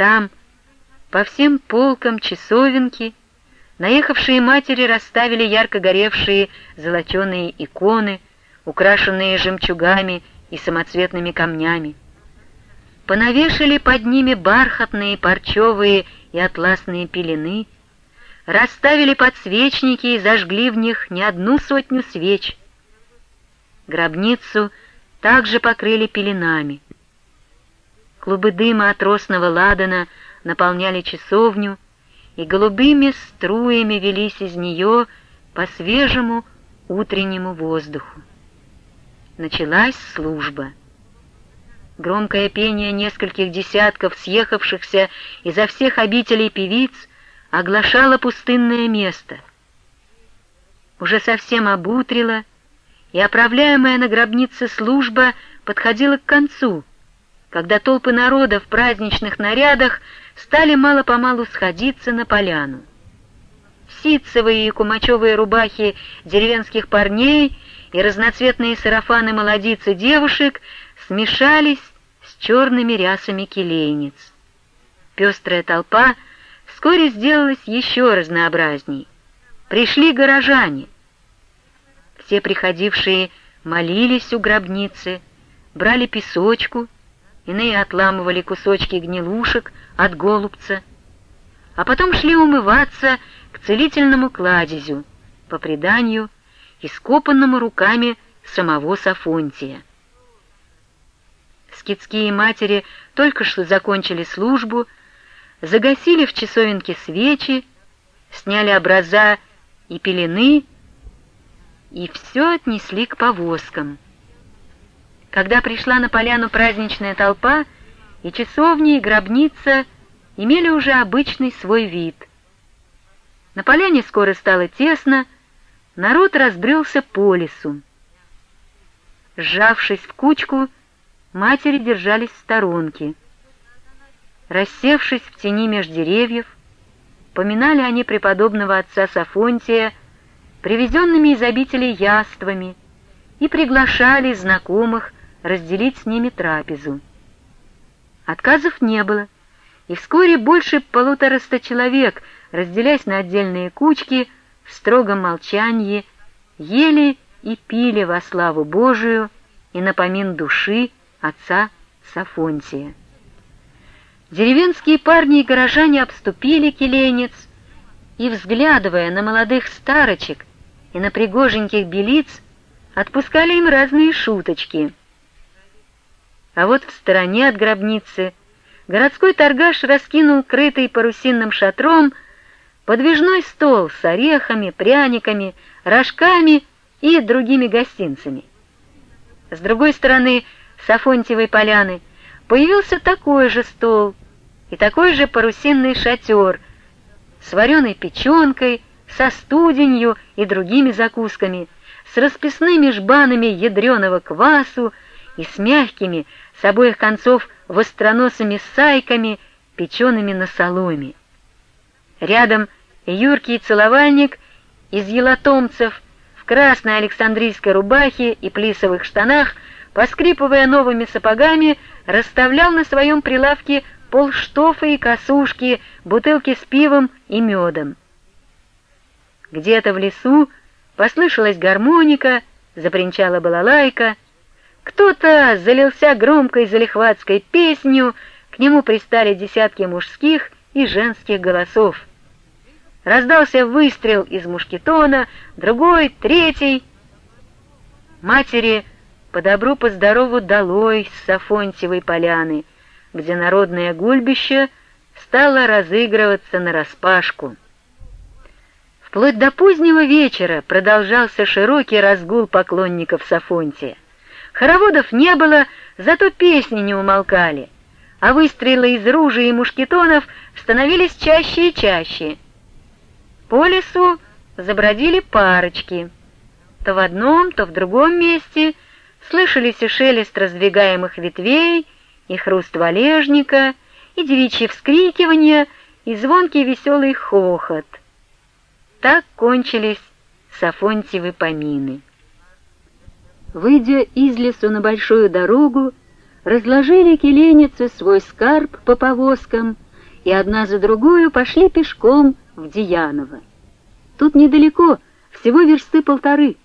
Там, по всем полкам часовенки, наехавшие матери расставили ярко горевшие золоченые иконы, украшенные жемчугами и самоцветными камнями. Понавешали под ними бархатные, парчевые и атласные пелены, расставили подсвечники и зажгли в них не одну сотню свеч. Гробницу также покрыли пеленами. Клубы дыма от росного ладана наполняли часовню, и голубыми струями велись из нее по свежему утреннему воздуху. Началась служба. Громкое пение нескольких десятков съехавшихся изо всех обителей певиц оглашало пустынное место. Уже совсем обутрило, и оправляемая на гробнице служба подходила к концу, когда толпы народа в праздничных нарядах стали мало-помалу сходиться на поляну. Ситцевые и кумачевые рубахи деревенских парней и разноцветные сарафаны молодиц и девушек смешались с черными рясами келейниц. Пестрая толпа вскоре сделалась еще разнообразней. Пришли горожане. Все приходившие молились у гробницы, брали песочку, иные отламывали кусочки гнилушек от голубца, а потом шли умываться к целительному кладезю, по преданию, ископанному руками самого Сафонтия. Скидские матери только что закончили службу, загасили в часовенке свечи, сняли образа и пелены, и все отнесли к повозкам. Когда пришла на поляну праздничная толпа, и часовня, и гробница имели уже обычный свой вид. На поляне скоро стало тесно, народ разбрелся по лесу. Сжавшись в кучку, матери держались в сторонке. Рассевшись в тени меж деревьев, поминали они преподобного отца Сафонтия привезенными из обители яствами и приглашали знакомых разделить с ними трапезу. Отказов не было, и вскоре больше полутораста человек, разделяясь на отдельные кучки, в строгом молчании ели и пили во славу Божию и напомин души отца Сафонтия. Деревенские парни и горожане обступили келенец и, взглядывая на молодых старочек и на пригоженьких белиц, отпускали им разные шуточки. А вот в стороне от гробницы городской торгаш раскинул крытый парусинным шатром подвижной стол с орехами, пряниками, рожками и другими гостинцами. С другой стороны Сафонтьевой поляны появился такой же стол и такой же парусинный шатер с вареной печенкой, со студенью и другими закусками, с расписными жбанами ядреного квасу и с мягкими, с обоих концов востроносыми сайками, печеными на соломе. Рядом юркий целовальник из елотомцев в красной александрийской рубахе и плисовых штанах, поскрипывая новыми сапогами, расставлял на своем прилавке полштофы и косушки, бутылки с пивом и медом. Где-то в лесу послышалась гармоника, запринчала балалайка, кто-то залился громкой залихватской песнью, к нему пристали десятки мужских и женских голосов. Раздался выстрел из мушкетона, другой, третий. Матери по добру, по здорову долой с Сафонтьевой поляны, где народное гульбище стало разыгрываться нараспашку. Вплоть до позднего вечера продолжался широкий разгул поклонников Сафонтия. Хороводов не было, зато песни не умолкали, а выстрелы из ружей и мушкетонов становились чаще и чаще. По лесу забродили парочки. То в одном, то в другом месте слышались и шелест раздвигаемых ветвей, и хруст валежника, и девичьи вскрикивания, и звонкий веселый хохот — так кончились Сафонтьевы помины. Выйдя из лесу на большую дорогу, разложили келеницы свой скарб по повозкам, и одна за другую пошли пешком в Дияново. Тут недалеко, всего версты полторы,